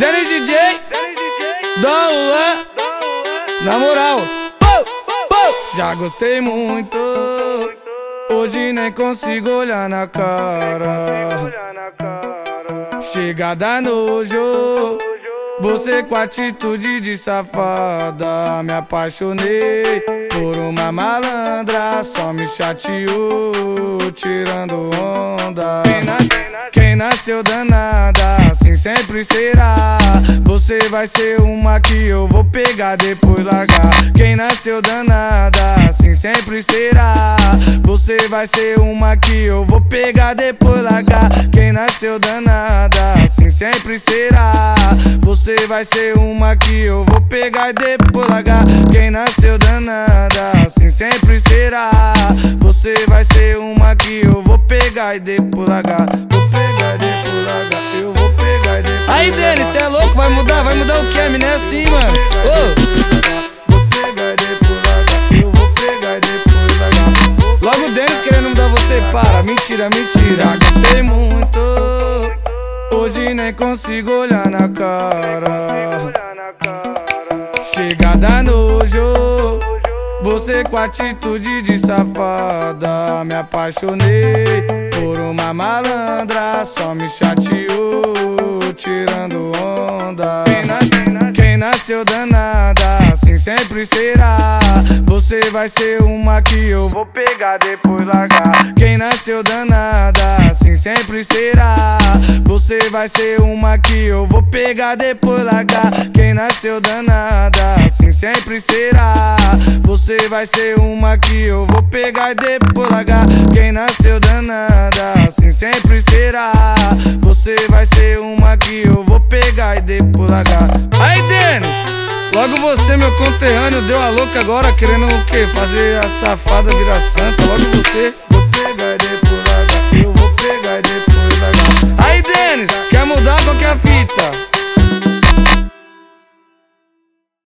DJ, Dom Juan, na moral, já gostei muito. Hoje nem consigo olhar na cara. Chegada nojo. Você com atitude de safada Me apaixonei por uma malandra Só me chateou, tirando onda Quem. Quem nasceu assim sempre será. Você vai ser uma que eu vou pegar depois largar. Quem nasceu danada, assim sempre será. Você vai ser uma que eu vou pegar depois largar. Quem nasceu danada, assim sempre será. Você vai ser uma que eu vou pegar depois largar. Quem nasceu danada, assim sempre será. Você vai ser uma que eu vou pegar e depois largar Aí, Denis, cê é louco? Vai mudar? Vai mudar o que, mina? É assim, mano Ô! Vou pegar e depois largar, eu vou pegar e depois largar Logo o Denis querendo mudar você, para Mentira, mentira Já gostei muito Hoje nem consigo olhar na cara. Chegada nojo. Você com atitude de safada. Me apaixonei por uma malandra. Só me chateou, danada, assim sempre será. Você vai ser uma que eu vou pegar depois largar. Quem nasceu danada, assim sempre será. Você vai ser uma que eu vou pegar depois largar. Quem nasceu danada, assim sempre será. Você vai ser uma que eu vou pegar depois largar. Quem nasceu danada, assim sempre será. Você vai ser uma que eu vou pegar e depois largar. Aí, Denis! Logo você, meu conterrâneo, deu a louca agora querendo o quê? Fazer a safada virar santa, logo você.